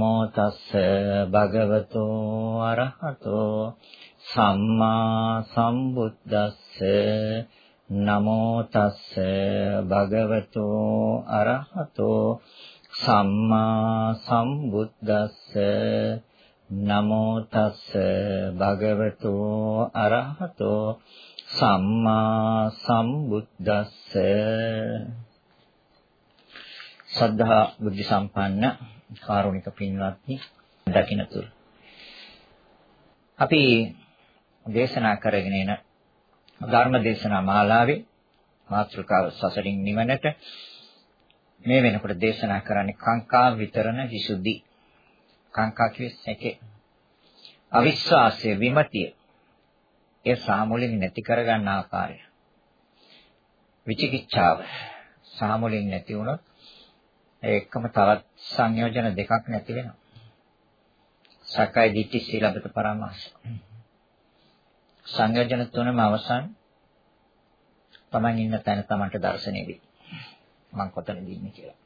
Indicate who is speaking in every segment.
Speaker 1: නමෝ තස්ස භගවතෝ අරහතෝ සම්මා සම්බුද්දස්ස නමෝ තස්ස භගවතෝ අරහතෝ සම්මා සම්බුද්දස්ස නමෝ තස්ස භගවතෝ අරහතෝ සම්මා සම්බුද්දස්ස. සද්ධා බුද්ධ සම්පන්න කාරුණික පින්වත්නි දකින්නතුරු. අපි දේශනා කරගෙන එන ධර්ම දේශනා මාලාවේ මාතෘකාව සසරින් නිවනට මේ වෙනකොට දේශනා කරන්නේ කාංකා විතරණ විසුද්ධි. කාංකා කියෙන්නේ අවිශ්වාසය විමතිය. ඒ සාමුලින් නැති කරගන්න ආකාරය. විචිකිච්ඡාව සාමුලින් නැති වුණොත් ඒකම තවත් සංයෝජන දෙකක් නැති වෙනවා. සක්කාය දිට්ඨි සීලබත පරාමාස. සංයෝජන තුනම අවසන් තමන් ඉන්න තැන තමන්ට දැర్శණය වෙයි. මං කොතනද ඉන්නේ කියලා.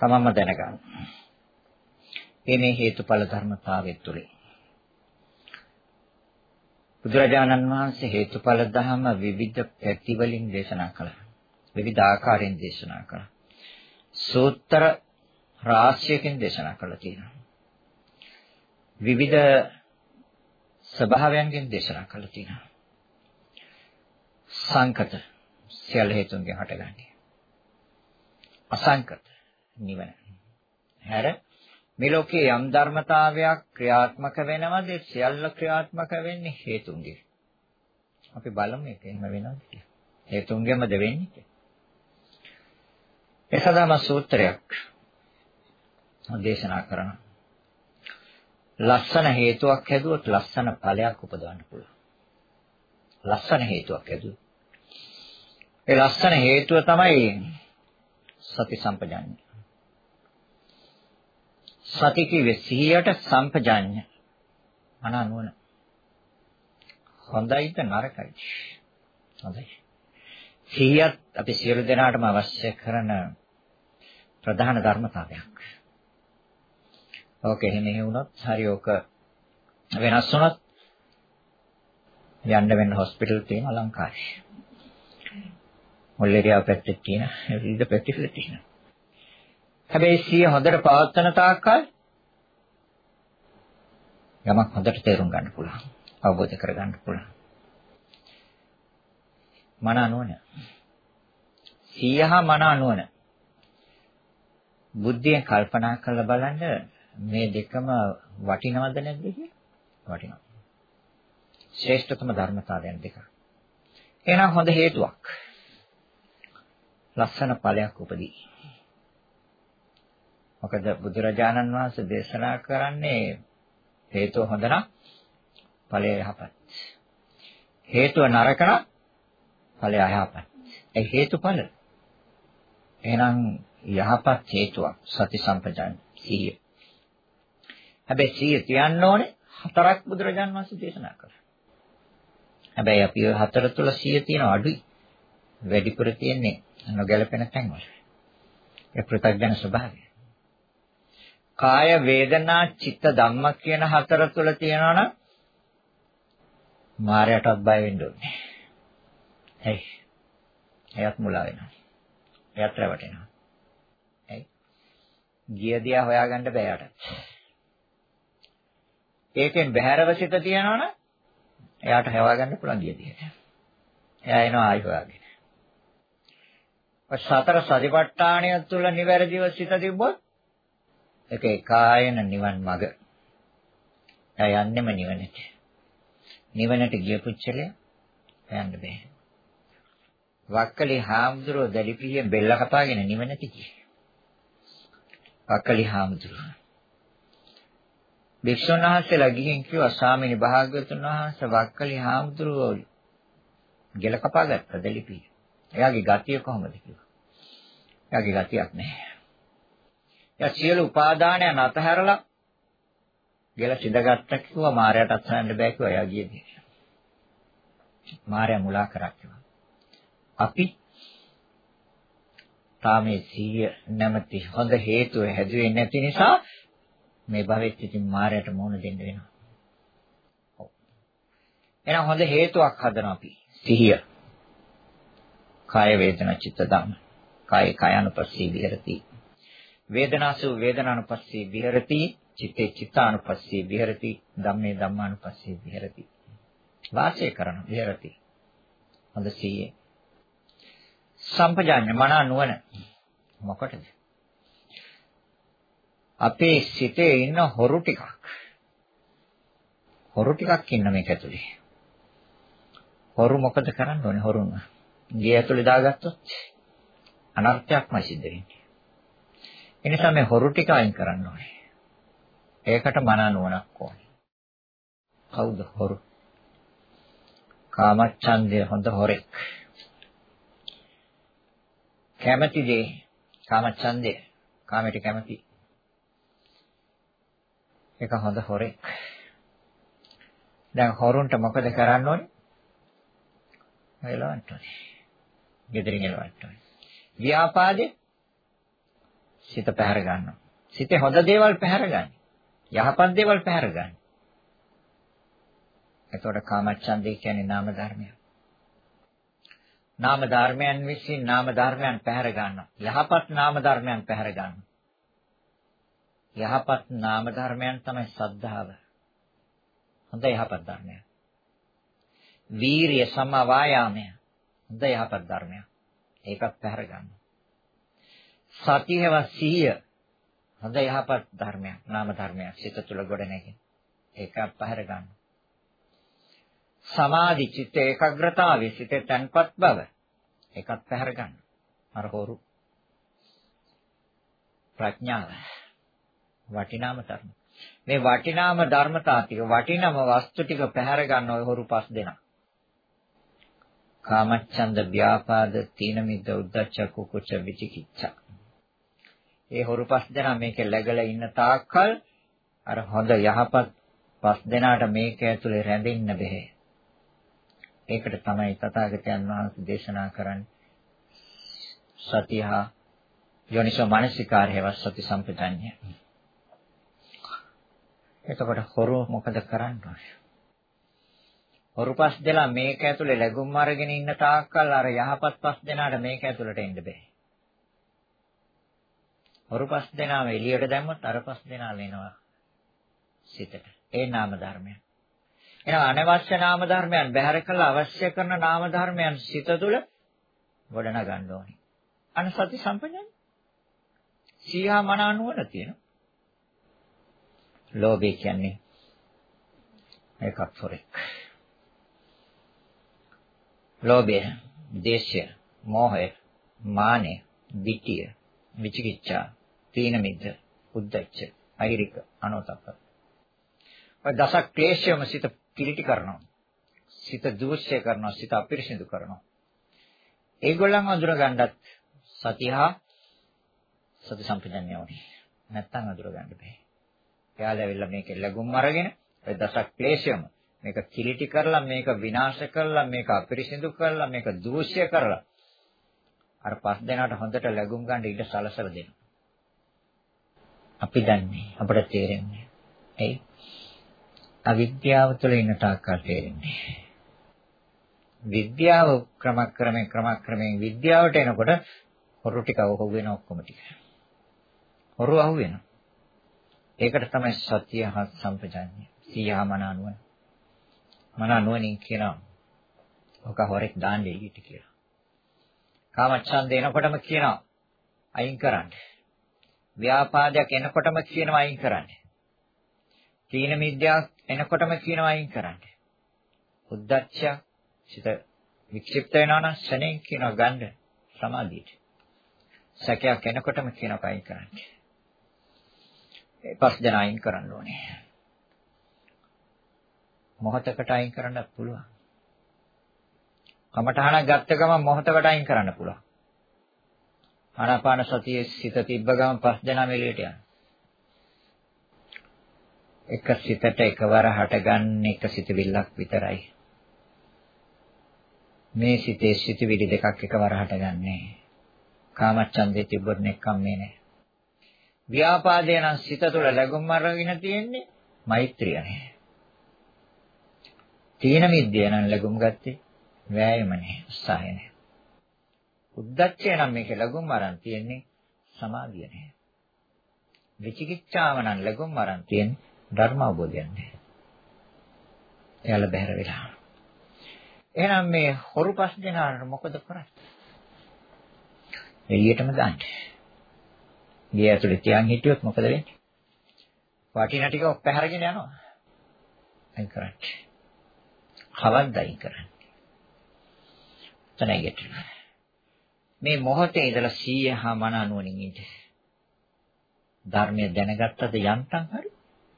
Speaker 1: තමන්ම දැනගන්න. මේ හේතුඵල ධර්මතාවය තුළින් බුදුරජාණන් වහන්සේ හේතුඵල ධර්ම විවිධ පැති වලින් දේශනා කළා. විවිධ ආකාරයෙන් දේශනා කළා. සූත්‍ර රාශියකින් දේශනා කරලා තියෙනවා. විවිධ ස්වභාවයන්ගෙන් දේශනා කරලා තියෙනවා. සංකත සියල්ල හේතුන්ගෙන් හටගන්නේ. අසංකත නිවන. හැර මේ ලෝකයේ යම් ධර්මතාවයක් ක්‍රියාත්මක වෙනවද සියල්ල ක්‍රියාත්මක වෙන්නේ හේතුන්ගෙන්. අපි බලමු ඒක එහෙම වෙනවද කියලා. හේතුන්ගෙන්මද වෙන්නේ? ඒ සඳහාම සූත්‍රයක් දේශනා කරනවා. ලස්සන හේතුවක් හැදුවොත් ලස්සන ඵලයක් උපදවන්න පුළුවන්. ලස්සන හේතුවක් හැදුවොත්. ඒ ලස්සන හේතුව තමයි සති සම්පජාඤ්ඤය. සති කිව්වේ සිහියට සම්පජාඤ්ඤය. අනා නුවණ. හොඳයිද නරකයිද? හොඳයි. සිහියත් අපි සියලු දෙනාටම අවශ්‍ය කරන ප්‍රධාන ධර්මතාවයක්. ඕක එහෙම වුණොත් හරි ඕක වෙනස් වුණොත් යන්න වෙන හොස්පිටල් තියෙන ලංකාවේ. මොල්ලේරියා පැත්තේ තියෙන විවිධ පැතිවල තියෙන. හැබැයි සිය හොඳට පවත්වන තාක්කල් යමක් හොඳට තේරුම් ගන්න පුළුවන්. අවබෝධ කර ගන්න පුළුවන්. මන අනුවන. සියහ මන අනුවන. බුද්ධියෙන් කල්පනා කරලා බලන්න මේ දෙකම වටිනවද නැද්ද කියලා? වටිනවා. ශ්‍රේෂ්ඨතම ධර්මතාවයන් දෙක. එහෙනම් හොඳ හේතුවක්. ලස්සන ඵලයක් උපදී. මොකද බුදුරජාණන් වහන්සේ දේශනා කරන්නේ හේතුව හොඳ නම් ඵලය යහපත්. හේතුව නරක නම් ඵලය අයහපත්. ඒ හේතුඵල. එහෙනම් යහපත් හේතුවක් සති සම්පජාන සිහිය. හැබැයි සිහිය තියන්න ඕනේ හතරක් බුදුරජාන් වහන්සේ දේශනා කළා. හැබැයි අපි ඔය හතර තුල සිහිය තියෙන අඩුයි. වැඩිපුර තියෙන්නේ නොගැලපෙන තැන්වල. ඒ පෘථග්ජන ස්වභාවය. කාය වේදනා චිත්ත ධම්ම කියන හතර තුල තියෙනවා නම් මායයටත් බය වෙන්න ඕනේ. හයි. එයත් මුලා වෙනවා. එයත් රැවටෙනවා. ගිය දියා හොයාගන්න බෑ යට. ඒකෙන් බහැරව සිත තියනවනම් එයාට හොයාගන්න පුළුවන් ගිය දියට. එයා එනවා ආයි හොයාගෙන. සතර සතිපට්ඨානය තුළ නිවැරදිව සිත තිබ්බොත් ඒක ඒකායන නිවන් මඟ. එයා යන්නෙම නිවනට. නිවනට ගිය පුච්චලේ යන්න බෑ. වක්කලි හාමුදුරුවෝ දැලිපිහියෙන් බෙල්ල කපාගෙන නිවනට ගියේ. අකලි හාමුදුරුවෝ. භික්ෂුන් වහන්සේලා ගිහින් කිව්වා ස්වාමීනි භාග්‍යවතුන් වහන්සේ වක්කලි හාමුදුරුවෝ ගෙල කපා ගත්තා දෙලිපි. එයාගේ ගතිය කොහොමද කිව්වා. එයාගේ ගතියක් නැහැ. එයා සියලු උපාදානයන් අතහැරලා ගෙල සිඳගත්ත කිව්වා මාරයට අත්හරින්න බෑ කිව්වා එයා ගියේදී. මාරයා මුලා කරා කිව්වා. අපි තාම මේ සිහිය නැමැති හොඳ හේතුව හැදුවේ නැති නිසා මේ භවෙත් ඉතින් මායයට මුහුණ දෙන්න වෙනවා. ඔව්. එහෙනම් හොඳ හේතුවක් හදනවා අපි. සිහිය. කාය වේදනා චිත්ත ධම්ම. කාය කායනුපස්සී විහෙරති. වේදනාසු වේදනානුපස්සී විහෙරති. චිත්තේ චිත්තානුපස්සී විහෙරති. ධම්මේ ධම්මානුපස්සී විහෙරති. වාසය කරන විහෙරති. හොඳ සිහියේ සම්පජාඤ්ඤ මන නුවණ මොකටද? අපේ සිතේ ඉන්න හොරු ටිකක්. හොරු ටිකක් ඉන්න මේක ඇතුලේ. හොරු මොකද කරන්න ඕනේ හොරුන්? ගේ ඇතුලේ දාගත්තොත් අනර්ථයක්ම සිද්ධ වෙන්නේ. ඒ නිසා මේ හොරු ටික අයින් කරන්න ඕනේ. ඒකට මන නුවණක් ඕනේ. කවුද හොරු? කාමච්ඡන්දය හොඳ හොරෙක්. කැමැති දේ කාමච්ඡන්දය කාමයට කැමැති ඒක හොඳ හොරෙක්. දැන් හොරුන්ට මොකද කරන්න ඕනේ? එලවන්න ඕනේ. ගෙදරින් එලවන්න ඕනේ. ව්‍යාපාදේ සිත පැහැර ගන්නවා සිතේ හොඳ දේවල් පැහැර ගන්න. යහපත් දේවල් පැහැර ගන්න. එතකොට කාමච්ඡන්දේ කියන්නේ නාම ධර්මයක්. නාම ධර්මයන් විසින් නාම ධර්මයන් පැහැර ගන්නවා. යහපත් නාම ධර්මයන් පැහැර ගන්නවා. යහපත් නාම ධර්මයන් තමයි සද්ධාව. හොඳ යහපත් ධර්මයක්. වීරිය සම වායාමය. හොඳ යහපත් ධර්මයක්. ඒකත් පැහැර ගන්නවා. සතියව සිහිය හොඳ යහපත් ධර්මයක්. නාම ධර්මයක්. සිත තුළ ගොඩ නැගෙන. ඒකත් පැහැර ගන්නවා. සමාධි චිත්ත ඒකාග්‍රතාවය සිතේ තන්පත් බව ඒකත් පැහැර ගන්න. අර හොරු ප්‍රඥාව වටිනාම ධර්ම. මේ වටිනාම ධර්මතා ටික වටිනම වස්තු ටික පැහැර ගන්න ඔය හොරු පස් දෙනා. කාමච්ඡන්ද ව්‍යාපාද තීන මිද්ද උද්ධච්ච කුකුච්ච විචිකිච්ඡා. ඒ හොරු පස් දෙනා මේකේ läගලා ඉන්න තාක්කල් අර හොඳ යහපත් පස් දෙනාට මේක ඇතුලේ රැඳෙන්න බෑ. ඒකට තමයි තථාගතයන් වහන්සේ දේශනා කරන්නේ සතියහා යෝනිසෝ මානසිකාරය සති සම්පජඤ්ඤය. එතකොට හොරු මොකද කරන්නේ? හොරු පස් දෙනා මේක ඇතුලේ ලැබුම් අරගෙන ඉන්න තාක්කල් අර යහපත් පස් දෙනාට මේක ඇතුලට එන්න බෑ. හොරු පස් දෙනාම එළියට දැම්මොත් අර පස් දෙනා ලෙනවා සිතට. ඒ නාම ධර්මයක්. එහෙනම් අනවශ්‍ය නාම ධර්මයන් බැහැර කළ අවශ්‍ය කරන නාම ධර්මයන් සිත තුළ ගොඩනගා ගන්න ඕනේ. අන සති සම්පජඤ්ඤය. සීහා මන නුවණ තියෙනවා. ලෝභය කියන්නේ ඒකත් හොරෙක්. ලෝභය, දේශය, මෝහය, මානය, ditthිය, විචිකිච්ඡා, තීන මිද්ද, උද්ධච්ච, අහිරික, අනෝතප්ප. ඔය දස ක්ලේශයම සිත කිලිටි කරනවා. සිත දූෂ්‍ය කරනවා, සිත අපිරිසිදු කරනවා. ඒගොල්ලන් අඳුර ගන්නත් සතිහා සති සම්පජන්‍ය ඕනේ. නැත්තම් අඳුර ගන්න බෑ. එයාලා ඇවිල්ලා මේකේ ලැබුම් අරගෙන ඔය දසක් ක්ලේශයම මේක කිලිටි කරලා මේක විනාශ කරලා මේක අපිරිසිදු කරලා මේක දූෂ්‍ය කරලා අර පස් දෙනාට හොඳට ලැබුම් ගන්න ඉඩ සලසලා දෙනවා. අපි දන්නේ අපිට තේරෙන්නේ. ඇයි? අවිද්‍යාව තුළ ඉන්න තාක්කල් තේරෙන්නේ. විද්‍යාව ක්‍රමක්‍රමයෙන් ක්‍රමක්‍රමයෙන් විද්‍යාවට එනකොට හොරු ටික අහු වෙන ඔක්කොම ටික. හොරු අහු වෙනවා. ඒකට තමයි සත්‍ය හත් සම්පජාඤ්ඤය. සීයා මනානුවන. මනානුවනින් කියනවා. ඔක හොරෙක් දාන්නේ එළියට කියලා. කාමච්ඡන්ද එනකොටම කියනවා අයින් කරන්න. ව්‍යාපාදයක් එනකොටම කියනවා අයින් කරන්න. තීන මිද්‍යාවක් එනකොටම කියනවා අයින් කරන්න. උද්දච්චය සිත වික්ෂිප්ත වෙනවා නම් ශණෙන් කියනවා ගන්න සමාධියට. සැකයක් එනකොටම කියනවා අයින් කරන්න. ඒ පස් දෙනා අයින් කරන්න ඕනේ. මොහතකට අයින් කරන්නත් පුළුවන්. කමඨහනක් ගත්ත ගමන් මොහතකට අයින් කරන්න පුළුවන්. ආනාපාන සතියේ සිත තිබ්බ ගමන් පස් දෙනා මෙලියට යනවා. එක සිතට එකවර හටගන්න එක සිතවිල්ලක් විතරයි. මේ සිතේ සිතවිලි දෙකක් එකවර හටගන්නේ. කාමච්ඡන්දේ තිබුණ නෙක්ඛම්මේ නැහැ. ව්‍යාපාදේ නම් සිත තුළ ලැබුම් අරගෙන තියෙන්නේ මෛත්‍රිය නැහැ. තීන මිද්දේ නම් ලැබුම් ගත්තේ වෑයම නැහැ, උත්සාහය නැහැ. උද්දච්චය නම් මේක ලැබුම් අරන් තියෙන්නේ සමාධිය නැහැ. විචිකිච්ඡාව නම් ලැබුම් අරන් තියෙන්නේ ධර්ම අවබෝධයක් නැහැ. එයාලා බැහැර වෙලා. එහෙනම් මේ හොරු පස් දෙනාට මොකද කරන්නේ? එළියටම දාන්න. ගේ ඇතුලේ තියන් හිටියොත් මොකද වෙන්නේ? වටිනා ටික ඔප්පහැරගෙන යනවා. අයින් කරන්න. කවද්ද අයින් කරන්නේ? තනයි ගැටෙනවා. මේ මොහොතේ ඉඳලා 100 හා මන අනුවණින් ඉන්න. ධර්මය දැනගත්තද යන්තම් හරි.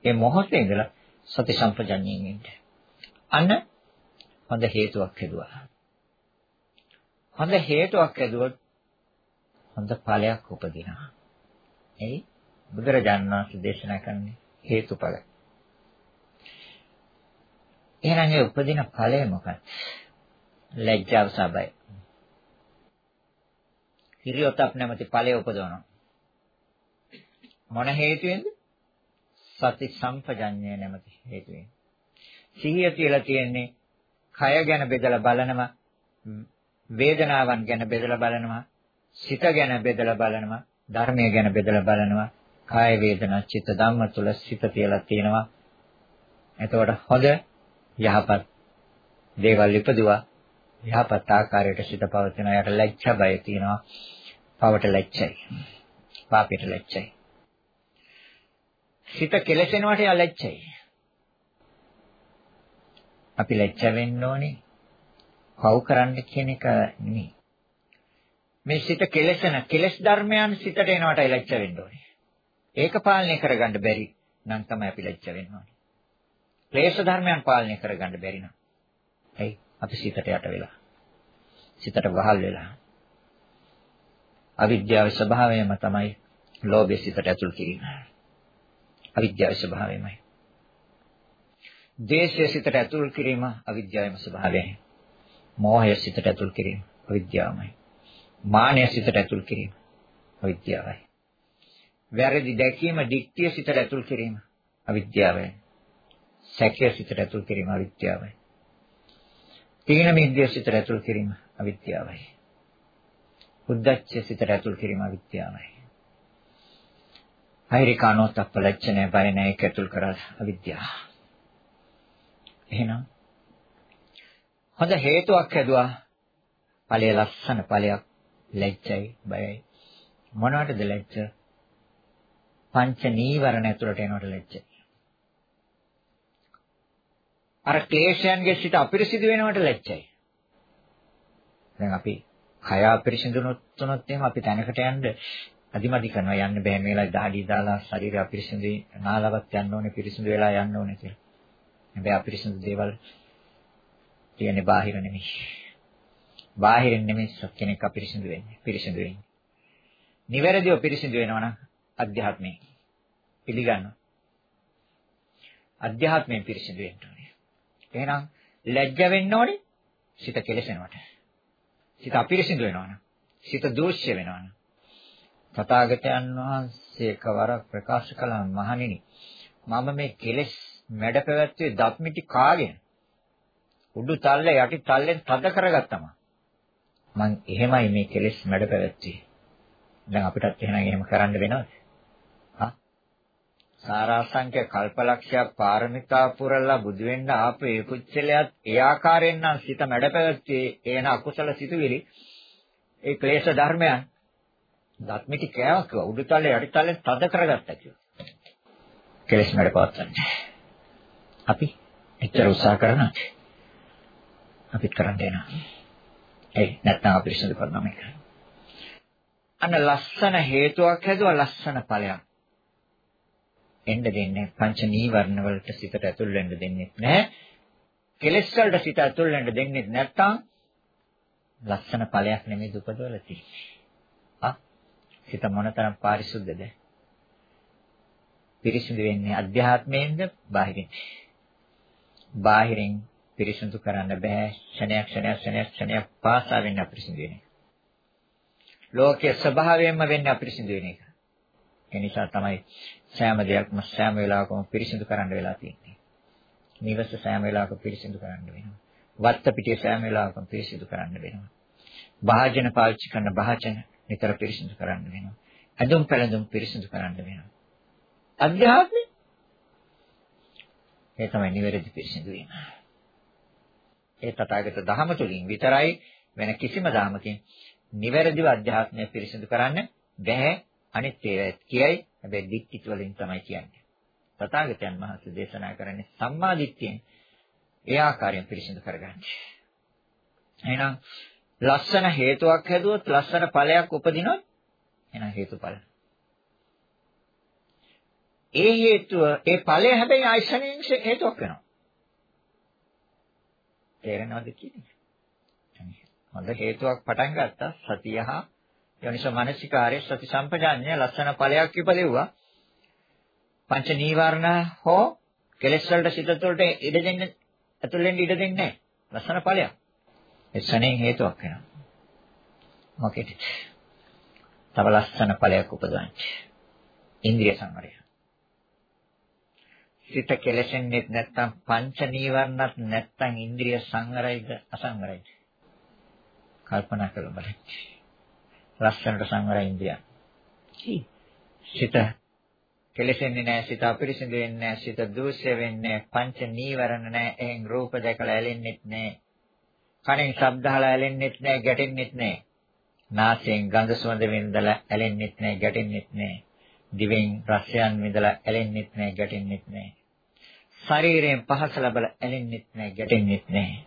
Speaker 1: මේ මොහොතේ ඉඳලා සති සම්පජඤ්ඤයෙන් ඉන්න. අන්න හොඳ හේතුවක් හදුවා. හොඳ හේතුවක් හදුවොත් හොඳ ඵලයක් උපදිනවා. එයි බුදුරජාණන් වහන්සේ දේශනා කරන්නේ හේතුඵල. එහෙනම් ඒ උපදින ඵලය මොකක්ද? ලැජ්ජාව සබයි. හිරියොතක් නැමැති ඵලය උපදවනවා. මොන හේතුවෙන්ද? සති සම්පජඤ්ඤය නැමැති හේතුවෙන්. සිහිය කියලා තියෙන්නේ කය ගැන බෙදලා බලනවා වේදනාවන් ගැන බෙදලා බලනවා සිත ගැන බෙදලා බලනවා ධර්මය ගැන බෙදලා බලනවා. කාය වේදනා චිත්ත ධම්ම තුල සිත තියලා තියෙනවා. එතකොට හොඳ යහපත් දේවල් ඉපදුවා. යහපත් ආකාරයට සිත පවතින යට ලැජ්ජා බය තියෙනවා. පවට ලැජ්ජයි. පාපයට ලැජ්ජයි. සිත කෙලසෙනවට යා ලැජ්ජයි. අපි ලැජ්ජ වෙන්න ඕනේ. පව් කරන්න කියන එක නෙමෙයි. මේ සිත කෙලසන කෙලස් ධර්මයන් සිතට එනවට ලැජ්ජ වෙන්න ඕනේ. ඒක පාලනය කරගන්න බැරි නම් තමයි අපි ලැජ්ජ වෙන්න ඕනේ. ක්ලේශ ධර්මයන් පාලනය කරගන්න බැරි නම්. එයි අපි සිතට යට වෙලා. සිතට වහල් වෙලා. අවිද්‍යාවේ ස්වභාවයම තමයි ලෝභය සිතට ඇතුල් කිරීම. අවිද්‍යාවේ ස්වභාවයමයි. දේශය සිතට ඇතුල් කිරීම අවිද්‍යාවේම ස්වභාවයයි. මෝහය සිතට ඇතුල් කිරීම අවිද්‍යාවමයි. මානය සිතට ඇතුල් කිරීම අවිද්‍යාවයි. වැරදි දැකීම දික්තිය සිතට ඇතුල් කිරීම අවිද්‍යාවයි. සැකය සිතට ඇතුල් කිරීම අවිද්‍යාවයි. තීන මිද්‍ය සිතට ඇතුල් කිරීම අවිද්‍යාවයි. උද්දච්ච සිතට ඇතුල් කිරීම අවිද්‍යාවයි. අයිරිකානෝ තප්පලච්චනේ බය නැහැ ඒක ඇතුල් කරලා අවිද්‍යාව. එහෙනම් හොඳ හේතුවක් හැදුවා ඵලයේ ලස්සන ඵලයක් ලැජ්ජයි බයයි. මොනවටද ලැජ්ජ? පංච නීවරණ ඇතුළට එනවට ලැජ්ජයි අර ක්ලේශයන්ගේ සිට අපිරිසිදු වෙනවට ලැජ්ජයි. දැන් අපි කය අපිරිසිදුනොත් තුනොත් එහෙම අපි තැනකට යන්න අදිමදි කරනවා. යන්න බෑ මේලා දහඩි දාලා ශරීරය අපිරිසිදු නාලවත් යන්න ඕනේ පිරිසිදු වෙලා යන්න ඕනේ කියලා. හැබැයි අපිරිසිදු දේවල් කියන්නේ බාහිර නෙමෙයි. බාහිරින් නෙමෙයි කෙනෙක් අපිරිසිදු වෙන්නේ. පිරිසිදු වෙන්නේ. නිවැරදිව පිරිසිදු වෙනවා නම් අධ්‍යාත්මයෙන් පිළිගන්නවා. අධ්‍යාත්මයෙන් පිරිසිදු වෙන්න ඕනේ. එහෙනම් ලැජ්ජ වෙන්න ඕනේ සිත කෙලසෙනවට. සිත අපිරිසිදු වෙනවනම්. සිත දෝෂ්‍ය වෙනවනම්. තථාගතයන් වහන්සේ එකවරක් ප්‍රකාශ කළා මහණෙනි මම මේ කෙලෙස් මැඩ පැවැත්වුවේ දත්මිටි කාගෙන උඩු තල්ල යටි තල්ලෙන් තද කරගත්තම මං එහෙමයි මේ කෙලෙස් මැඩ පැවැත්වුවේ. දැන් අපිටත් එහෙනම් එහෙම කරන්න වෙනවද? හා? සාරාංශක කල්පලක්ෂයක් පාරමිතා පුරලා බුදු වෙන්න ආපු ඒ කුච්චලයක් ඒ ආකාරයෙන් නම් සිත මැඩ පැවැත්වුවේ එන අකුසල සිතුවිලි ඒ ක්ලේශ ධර්මයන් දත්මිටි කෑවක් කිව්වා උඩුතලේ යටිතලේ තද කරගත්තා කිව්වා. කෙලෙස් මැඩ පවත්තන්න. අපි එච්චර උත්සාහ කරනවා. අපිත් කරන්න එනවා. ඒ නැත්නම් අපිරිසුදු කරනවා මේක. අන්න ලස්සන හේතුවක් හැදුවා ලස්සන ඵලයක්. එන්න දෙන්නේ පංච නීවරණ වලට සිතට ඇතුල් වෙන්න දෙන්නේ නැහැ. කෙලෙස් වලට සිත ඇතුල් වෙන්න දෙන්නේ නැත්නම් ලස්සන ඵලයක් නෙමෙයි දුපදවල තියෙන්නේ. ආ සිත මොනතරම් පාරිශුද්ධද? පිරිසිදු වෙන්නේ අධ්‍යාත්මයෙන්ද බාහිරින්? බාහිරින් පිරිසිදු කරන්න බෑ ක්ෂණයක් ක්ෂණයක් ක්ෂණයක් ක්ෂණයක් පාසා වෙන්න අපිරිසිදු වෙන්නේ. ලෝකයේ ස්වභාවයෙන්ම වෙන්නේ අපිරිසිදු වෙන එක. ඒ නිසා තමයි සෑම දෙයක්ම සෑම වෙලාවකම පිරිසිදු කරන්න වෙලා තියෙන්නේ. නිවස සෑම වෙලාවක පිරිසිදු කරන්න වෙනවා. වත්ත පිටිය සෑම වෙලාවකම පිරිසිදු කරන්න වෙනවා. භාජන පාවිච්චි කරන භාජන නිතර පිරිසිදු කරන්න වෙනවා. ඇඳුම් පැළඳුම් පිරිසිදු කරන්න වෙනවා. අධ්‍යාත්මය ඒ තමයි නිවැරදි පිරිසිදු වීම. ඒ තථාගත ධහම තුලින් විතරයි වෙන කිසිම ධහමකින් නිවැරදිව අධ්‍යාත්මය පිරිසිදු කරන්න බැහැ. අනිත් ඒවා කියයි. හැබැයි දික්කිත වලින් තමයි කියන්නේ. තථාගතයන් වහන්සේ දේශනා කරන්නේ සම්මා දිට්ඨියෙන් ඒ ආකාරයෙන් පිරිසිදු කරගන්න. එහෙනම් ලස්සන හේතුවක් හැදුවොත් ලස්සන ඵලයක් උපදිනොත් එහෙනම් හේතුඵල. ඒ හේතුව ඒ ඵලය හැබැයි ආයශනයෙන් හේතුවක් වෙනවා. තේරෙනවද කියන්නේ? හොඳ හේතුවක් පටන් ගත්තා සතියහ යෝනිසෝ මනසිකාරයේ සති සම්පජාඤ්ඤය ලස්සන ඵලයක් ඉපදෙව්වා. පංච නීවරණ හෝ කෙලෙස් වලට සිත තුළට ඉඩ දෙන්න ඇතුළෙන් ඉඩ දෙන්නේ නැහැ. ලස්සන ඵලයක්. ඒ ශනේ හේතුවක් වෙනවා. මොකෙද? තව ලස්සන ඵලයක් උපදවන්නේ. ඉන්ද්‍රිය සංවරය. සිත කෙලෙසෙන්නේ නැත්නම් පංච නීවරණත් නැත්නම් ඉන්ද්‍රිය සංවරයිද අසංවරයිද? කල්පනා කරලා බලන්න. ලස්සනට සංවර ඉන්ද්‍රිය. සිත කෙලෙසෙන්නේ නැහැ සිත අපිරිසිදු වෙන්නේ නැහැ සිත දූෂ්‍ය වෙන්නේ පංච නීවරණ නැහැ එහෙන් රූප දැකලා ඇලෙන්නෙත් නැහැ කනෙන් ශබ්ද අහලා ඇලෙන්නෙත් නැහැ ගැටෙන්නෙත් නැහැ නාසයෙන් ගඳ සුවඳ විඳලා ඇලෙන්නෙත් නැහැ ගැටෙන්නෙත් නැහැ දිවෙන් රසයන් විඳලා ඇලෙන්නෙත් නැහැ ගැටෙන්නෙත් නැහැ ශරීරයෙන් පහස ලබලා ඇලෙන්නෙත් නැහැ ගැටෙන්නෙත් නැහැ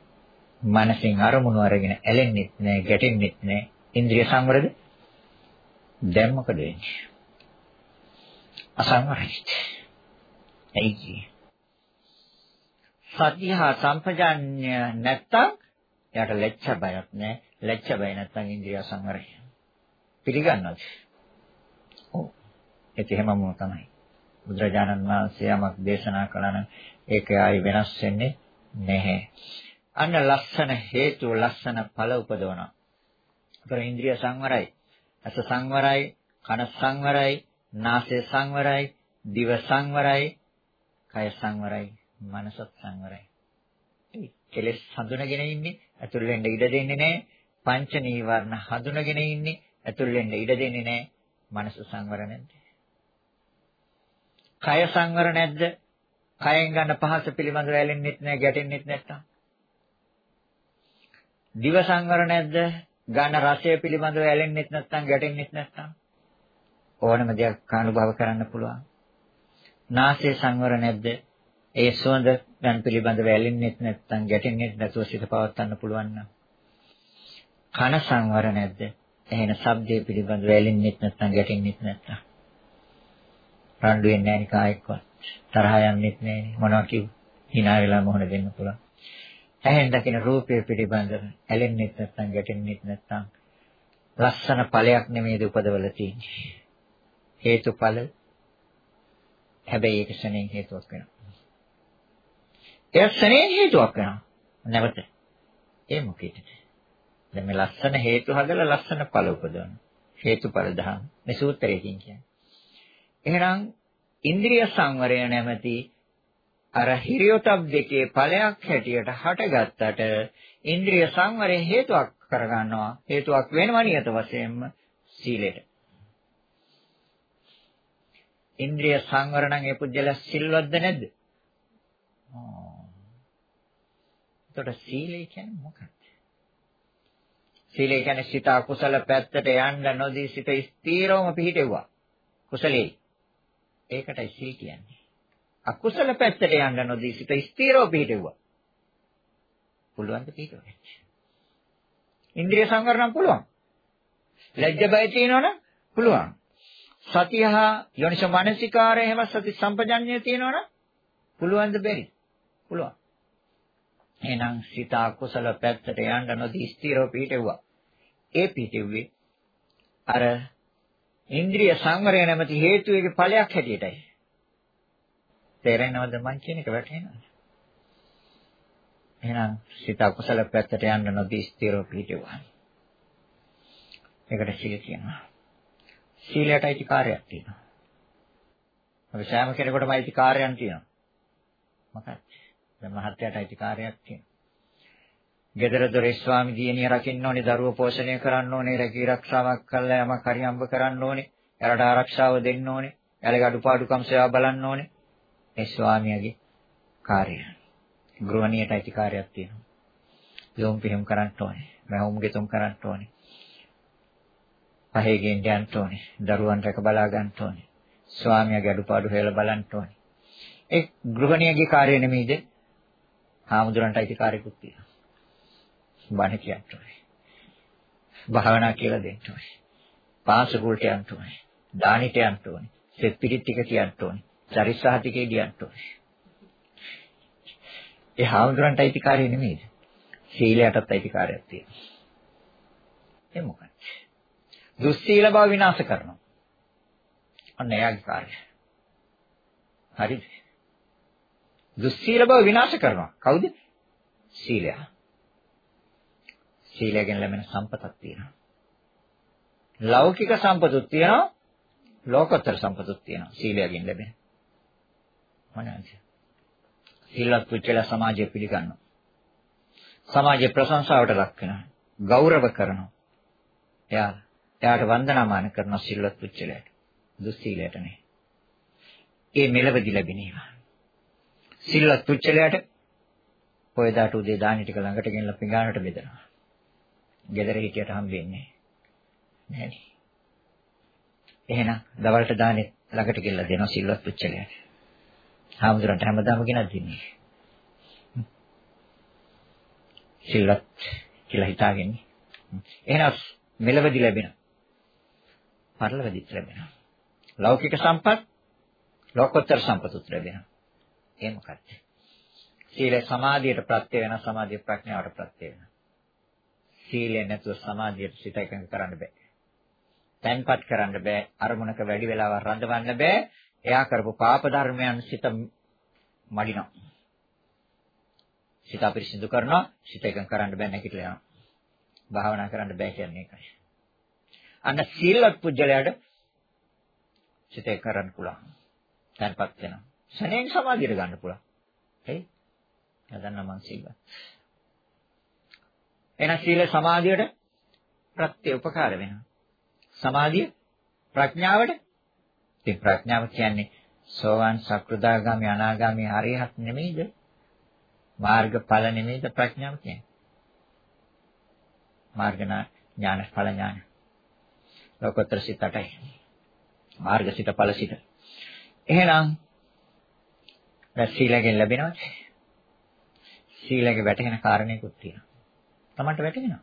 Speaker 1: මනසින් අරමුණු අරගෙන ඇලෙන්නෙත් නැහැ ගැටෙන්නෙත් නැහැ ඉන්ද්‍රිය සංවරද දැන් මොකද වෙන්නේ අසංවරයි. එයි. සතිහා සම්පජාඤ්ඤ නැත්තම් එයාට ලැජ්ජ බයක් නැහැ. ලැජ්ජ බය නැත්තම් ඉන්ද්‍රිය සංවරය. පිළිගන්නවද? ඔව්. ඒක එහෙමම තමයි. බුදුරජාණන් වහන්සේ යමක් දේශනා කළා නම් ඒක ආයි වෙනස් වෙන්නේ නැහැ. අන්න ලස්සන හේතු ලස්සන ඵල උපදවනවා. ඒතර ඉන්ද්‍රිය සංවරයි. අස සංවරයි, කන සංවරයි, නාසය සංවරයි, දිව සංවරයි, කය සංවරයි, මනසත් සංවරයි. කෙලෙස් හඳුනගෙන ඉන්නේ ඇතුල් වෙන්න ඉඩ දෙන්නේ නැහැ. පංච නීවරණ හඳුනගෙන ඉන්නේ ඇතුල් වෙන්න ඉඩ දෙන්නේ නැහැ. මනස සංවර නැද්ද? කය සංවර නැද්ද? කයෙන් ගන්න පහස පිළිබඳව ඇලෙන්නෙත් නැහැ, ගැටෙන්නෙත් නැත්තම්. දිව සංවර නැද්ද? ගන්න රසය පිළිබඳව ඇලෙන්නෙත් නැත්තම්, ගැටෙන්නෙත් නැත්තම්. ඕනම දෙයක් අනුභව කරන්න පුළුවන්. නාසයේ සංවර නැද්ද? ඒ සුවඳ ගන්න පිළිබඳව ඇලෙන්නෙත් නැත්නම් ගැටෙන්නෙත් නැතුව සිත පවත්වන්න පුළුවන් නම්. කන සංවර නැද්ද? එහෙන ශබ්දයේ පිළිබඳව ඇලෙන්නෙත් නැත්නම් ගැටෙන්නෙත් නැත්නම්. රණ්ඩු වෙන්නේ නැහැ නිකායක්වත්. තරහ යන්නෙත් නැහැ මොනවා කිව්ව. hina වෙලා මොහොන දෙන්න පුළුවන්. ඇහෙන් දකින රූපය පිළිබඳව ඇලෙන්නෙත් නැත්නම් ගැටෙන්නෙත් නැත්නම් ලස්සන ඵලයක් නෙමේද උපදවල තියෙන්නේ. හේතුඵල හැබැයි ඒක ශනේ හේතුවක් වෙනවා. ඒක ශනේ හේතුවක් වෙනවා. නැවත. ඒ මොකේද? දැන් මේ ලස්සන හේතු හදලා ලස්සන ඵල උපදවන. හේතුඵල දහම්. මේ සූත්‍රයකින් කියන්නේ. එහෙනම් ඉන්ද්‍රිය සංවරය නැමැති අර හිරියොතප් දෙකේ ඵලයක් හැටියට හටගත්තට ඉන්ද්‍රිය සංවරය හේතුවක් කරගන්නවා. හේතුවක් වෙනවා නියත වශයෙන්ම සීලෙට. ඉන්ද්‍රිය සංවර නම් ඒ පුජ්‍යල සිල්වත්ද නැද්ද? ආ. එතකොට සීලය කියන්නේ මොකක්ද? සීලය කියන්නේ සිත අකුසල පැත්තට යන්න නොදී සිත ස්ථීරවම පිහිටෙවුවා. කුසලයේ. ඒකටයි සීල් කියන්නේ. අකුසල පැත්තට යන්න නොදී සිත ස්ථීරව පිහිටෙවුවා. පුළුවන් ද පිහිටවෙන්න? ඉන්ද්‍රිය සංවර නම් පුළුවන්. ලැජ්ජ බය තියෙනවනම් පුළුවන්. සතියහා යෝනිසෝ මානසිකාරය හැම සති සම්පජඤ්ඤය තියෙනවනම් පුළුවන් ද බැරි? පුළුවන්. එහෙනම් සිත අකුසල පැත්තට යන්න නොදී ස්ථිරව පිහිටෙව්වා. ඒ පිහිටෙව්වේ අර ඉන්ද්‍රිය සංවරය නැමැති හේතුවේ ඵලයක් හැටියටයි. තේරෙනවද මං කියන එක වැටහෙනවද? එහෙනම් සිත අකුසල පැත්තට යන්න නොදී ස්ථිරව පිහිටෙව්වා. ඒකට සීල කියනවා. සීලයට අයිතිකාරයක් තියෙනවා. අපි සෑම කෙනෙකුටම අයිතිකාරයන් තියෙනවා. මොකක්ද? දැන් මහත්යට අයිතිකාරයක් තියෙනවා. ගෙදර දොරේ ස්වාමි දියණිය රකින්න ඕනේ, දරුවෝ පෝෂණය කරන්න ඕනේ, රැකී රක්ෂාවක් කළා යමක් හරි හම්බ කරන්න ඕනේ, එයාලට ආරක්ෂාව දෙන්න ඕනේ, එයාලගේ අඩුපාඩුකම් සේවා බලන්න ඕනේ. ඒ ස්වාමියාගේ කාර්යය. ගෘහණියට අයිතිකාරයක් තියෙනවා. යොම් පිහම් කරන්න ඕනේ. මහවුම් ගෙතුම් කරන්න ඕනේ. පහේ ගෙන් යන්න ඕනේ. දරුවන් රැක බලා ගන්න ඕනේ. ස්වාමියාගේ අඩුපාඩු හොයලා බලන්න ඕනේ. ඒ ගෘහණියගේ කාර්යය නෙමෙයිද? හාමුදුරන්ට අයිතිකාරයකුත් තියෙනවා. බණ කියන්න ඕනේ. භාවනා කියලා දෙන්න ඕනේ. පාසකුල්ට යන්න ඕනේ. දානිට යන්න ඕනේ. සෙත් පිටිත් ටික කියන්න ඕනේ. චරිස්සහතිකේ කියන්න ඕනේ. ඒ හාමුදුරන්ට අයිතිකාරය නෙමෙයිද? සීලයටත් අයිතිකාරයක් තියෙනවා. ඒ මොකක්ද? දුස්සීල බව විනාශ කරනවා. අන්න එයාගේ කාර්යය. හරිද? දුස්සීල බව විනාශ කරනවා. කවුද? සීලය. සීලයෙන් ලැබෙන සම්පතක් තියෙනවා. ලෞකික සම්පතුත් තියෙනවා. ලෝකෝත්තර සම්පතුත් තියෙනවා. සීලයෙන් ලැබෙන. මොනවාද? සීලවත් පුච්චලා සමාජය පිළිගන්නවා. සමාජයේ ප්‍රශංසාවට ලක් වෙනවා. ගෞරව කරනවා. එයා එයාට වන්දනාමාන කරන සිල්වත් පුච්චලයට. දුස්සීලයට නේ. ඒ මෙලවදි ලැබෙන ඒවා. සිල්වත් පුච්චලයට පොයදාට උදේ දානි ටික ළඟට ගෙනලා පිඟානට බෙදනවා. ගෙදර හිටියට හම්බෙන්නේ නැහැ. එහෙනම් දවල්ට දානේ ළඟට ගෙනලා දෙනවා සිල්වත් පුච්චලයට. හාමුදුරන්ට හැමදාම ගෙනත් දෙන්නේ. සිල්වත් කියලා හිතාගෙන. එහෙනම් මෙලවදි ලැබෙනවා. පරලොවදිත් ලැබෙනවා. ලෞකික සම්පත් ලෝකෝත්තර සම්පතුත් ලැබෙනවා. ඒ මොකක්ද? සීල සමාධියට ප්‍රත්‍ය වෙන සමාධිය ප්‍රඥාවට ප්‍රත්‍ය වෙන. සීලය නැතුව සමාධියට සිත එකඟ කරන්න බෑ. තැන්පත් කරන්න බෑ. අරමුණක වැඩි වෙලාවක් රඳවන්න බෑ. එයා කරපු පාප ධර්මයන් සිත මඩිනවා. සිත අපිරිසිදු කරනවා. සිත එකඟ කරන්න බෑ නැගිටලා යනවා. භාවනා කරන්න බෑ කියන්නේ ඒකයි. අන්න සීලවත් පුජ්‍යලයට සිතේ කරන්න පුළුවන්. දැන්පත් වෙනවා. ශනේන් සමාධියට ගන්න පුළුවන්. හරි? යදන්න මං සීලවත්. එහෙනම් සීල සමාධියට ප්‍රත්‍ය උපකාර වෙනවා. සමාධිය ප්‍රඥාවට ඉතින් ප්‍රඥාව කියන්නේ සෝවාන් සක්‍රදාගාමි අනාගාමි හරියත් නෙමෙයිද? මාර්ගඵල නෙමෙයිද ප්‍රඥාව කියන්නේ? මාර්ග ඥාන ඵල ඥාන. ලෝකෝත්තර සිත 8යි. මාර්ගසිත ඵලසිත. එහෙනම් සීලයෙන් ලැබෙනවද? සීලයෙන් වැටහෙන කාරණේකුත් තියෙනවා. Tamanට වැටහෙනවා.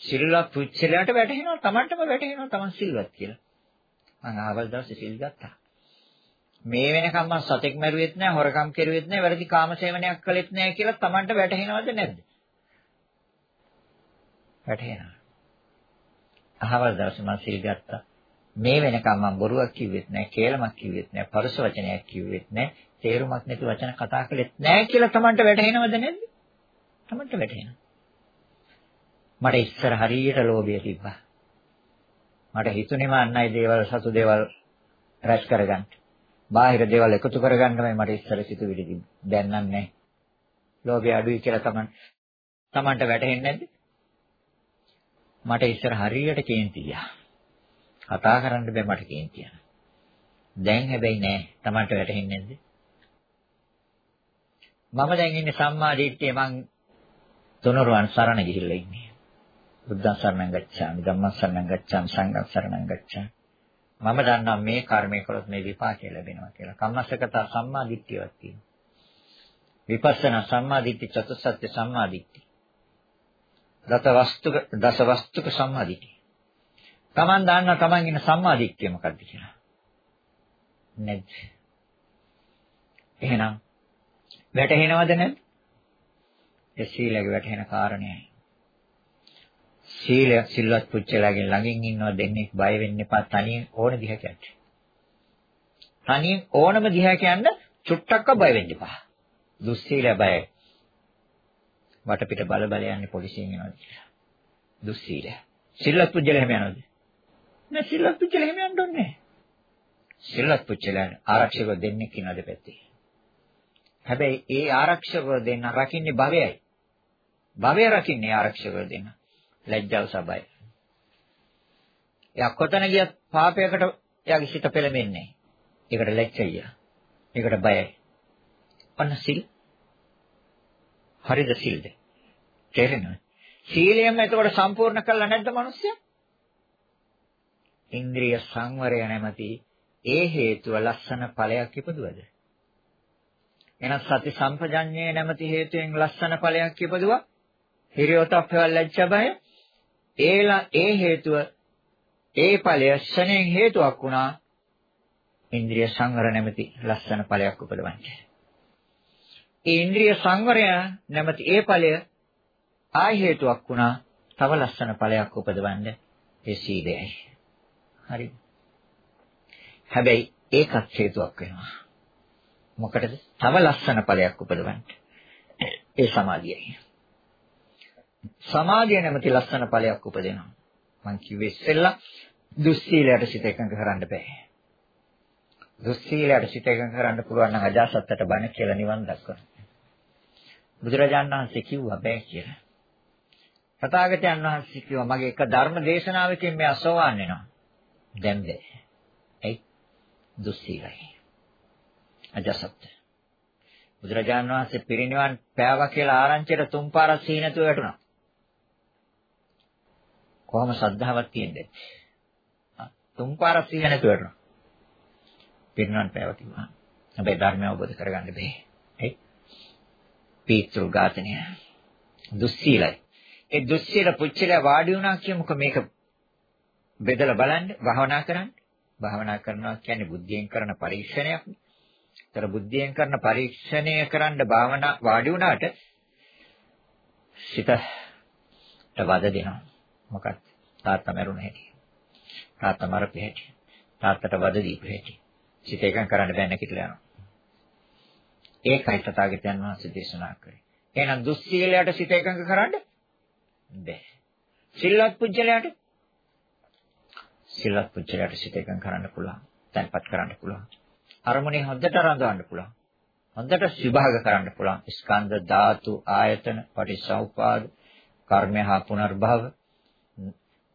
Speaker 1: සිල්වත් පුච්චලයට වැටහෙනවා Tamanටම වැටහෙනවා Taman සිල්වත් කියලා. මම ආවල් දවසේ සිල් ගත්තා. මේ වෙනකම් මම සතෙක් මැරුවෙත් නැහැ, හොරකම් කෙරුවෙත් නැහැ, වැරදි කාමසේවනයක් කළෙත් නැහැ කියලා Tamanට වැටහෙනවද නැද්ද? වැටහෙනවා. අහවල් දවසේ මම සිල් ගත්තා. මේ වෙනකම් මම බොරුවක් කිව්වෙත් නැහැ, කේලමක් කිව්වෙත් නැහැ, පරුස වචනයක් කිව්වෙත් නැහැ, තේරුමක් නැති වචන කතා කළෙත් නැහැ කියලා Tamanට වැටහෙනවද නැද්ද? Tamanට වැටහෙනවා. මට ඉස්සර හරියට ලෝභය තිබ්බා. මට හිතුනේම අන්නයි දේවල් සතු දේවල් රැස් කරගන්න. බාහිර දේවල් එකතු කරගන්නමයි මට ඉස්සර සිතුවිලි තිබ්බේ. දැන් නම් නැහැ. ලෝභය අඩුයි කියලා Taman Tamanට වැටහෙන්නේ නැද්ද? මට ඉස්සර හරියට කේන්තියා. කතා කරන්න බෑ මට කේන්තිය. දැන් හැබැයි නෑ. Tamanට වැටහෙන්නේ නැද්ද? මම දැන් ඉන්නේ සම්මා දිට්ඨිය මං තුනරුවන් සරණ ගිහිල්ලා ඉන්නේ. බුද්ධං සරණං ගච්ඡාමි ධම්මං සරණං ගච්ඡාමි සංඝං සරණං ගච්ඡාමි. මම දන්නවා මේ කර්මය කළොත් මේ විපාකය ලැබෙනවා කියලා. කම්මස්සගත සම්මා දිට්ඨියක් තියෙනවා. විපස්සනා සම්මා දිට්ඨි චතුස්සත්‍ය සම්මා දිට්ඨි. දස වස්තුක දස වස්තුක සම්මා දිට්ඨි. Taman දන්නා Taman ඉන්න සම්මාදිට්ඨිය මොකක්ද කියලා. නැද්ද? එහෙනම් වැටහෙනවද නැද්ද? ඒ සීලයේ වැටහෙන කාරණේයි. සීලය සිල්වත් පුච්චලාගෙන් ළඟින් ඉන්නව දෙන්නේ බය වෙන්න එපා තනියෙන් ඕන දිහා කියන්න. තනියෙන් ඕනම දිහා කියන්න චුට්ටක්ක බය වෙන්න එපා. දුස්සීලය බයයි. වටපිට බල බල යන්නේ පොලිසියෙන් එනවා කියලා. දුස්සීලය. සිල්වත් පුජ්‍යල එහෙම යනවද? නෑ සිල්වත් පුජ්‍යල එහෙම යන්න ඕනේ නෑ. සිල්වත් පුජ්‍යලයන් ආරක්ෂක දෙන්නෙක් ඉන්නවද පැත්තේ? හැබැයි ඒ ආරක්ෂක දෙන්න රකින්නේ භවයයි. භවය රකින්නේ ආරක්ෂක දෙන්න. ලැජ්ජාව සබයි. එයා කොතන ගියත් පාපයකට එයාගේ සිත පෙළඹෙන්නේ. ඒකට ලැජ්ජය. ඒකට බයයි. අන්න සිල්. හරිද සිල්ද? තේරෙනවද? සීලයම එතකොට සම්පූර්ණ කළා නැද්ද මිනිස්සයා? ඉන්ද්‍රිය සංවරය නැමැති ඒ හේතුව ලස්සන ඵලයක් ඉපදුවද? එහෙනම් සති සම්පජඤ්ඤය නැමැති හේතුවෙන් ලස්සන ඵලයක් ඉපදුවා. හිරියොතප්පවල ලැජ්ජ බය. ඒලා ඒ හේතුව ඒ ඵලය ශණයෙන් හේතුවක් වුණා. ඉන්ද්‍රිය සංවර නැමැති ලස්සන ඵලයක් උපදවන්නේ. ඒ ඉන්ද්‍රිය සංවරය නැමැති ඒ ඵලය ආය හේතුවක් වුණා තව ලස්සන ඵලයක් උපදවන්න ඒ සීලයයි. හරි. හැබැයි ඒකත් හේතුවක් වෙනවා. මොකටද? තව ලස්සන ඵලයක් උපදවන්න. ඒ සමාධියයි. සමාධිය නැමැති ලස්සන ඵලයක් උපදිනවා. මං කිව්වේ ඉස්සෙල්ලා දුස්සීලයට සිත එකඟ කරන්න බෑ. දුස්සීලයට සිත එකඟ කරන්න පුළුවන් නම් අජාසත්තට බණ කියලා නිවන් දක්වනවා. බුදුරජාණන් වහන්සේ කිව්වා බෑ කියලා. තථාගතයන් වහන්සේ කිව්වා මගේ එක ධර්ම දේශනාවකින් මේ අසෝවාන් වෙනවා. දැන් බෑ. එයි දුස්සීලයි. අජසත්. බුදුරජාණන් වහන්සේ පිරිනිවන් පෑවා කියලා ආරංචියට තුන් පාරක් සීනතුව වැටුණා. කොහොම ශ්‍රද්ධාවක් තියෙන්නේ? තුන් පාරක් සීනතුව වැටුණා. පිරිනිවන් පෑවා කිව්වා. හැබැයි ධර්මය අවබෝධ කරගන්න බෑ. එයි පීතෘ ඝාතනය දුස්සීලයි. ඒ දුස්සීල පුච්චල වාඩි වුණා කියමුකෝ මේක බෙදලා බලන්න භාවනා කරන්න. භාවනා කරනවා කියන්නේ බුද්ධියෙන් කරන පරීක්ෂණයක්. ඒතර බුද්ධියෙන් කරන පරීක්ෂණය කරන්න භාවනා වාඩි වුණාට සිතට වද දෙනවා. මොකක්ද? තාත්තා මරුණ හැටි. තාත්තා මරපු හැටි. තාත්තට වද දීපු හැටි. සිත එකඟ කරන්න බැහැ නැකිටලා යනවා. ඒකයි තථාගතයන් වහන්සේ දේශනා කරේ. එහෙනම් දුස්සීලයට සිත එකඟ කරන්න බැහැ. සිල්වත් පුජ්‍යලයට සිල්වත් පුජ්‍යලයට සිත එකඟ කරන්න පුළුවන්. තැන්පත් කරන්න පුළුවන්. අරමුණේ හොඳට රඳවන්න පුළුවන්. හොඳට විභාග කරන්න පුළුවන්. ස්කන්ධ ධාතු ආයතන පටිච්චසමුපාද කර්මය හා පුනර්භව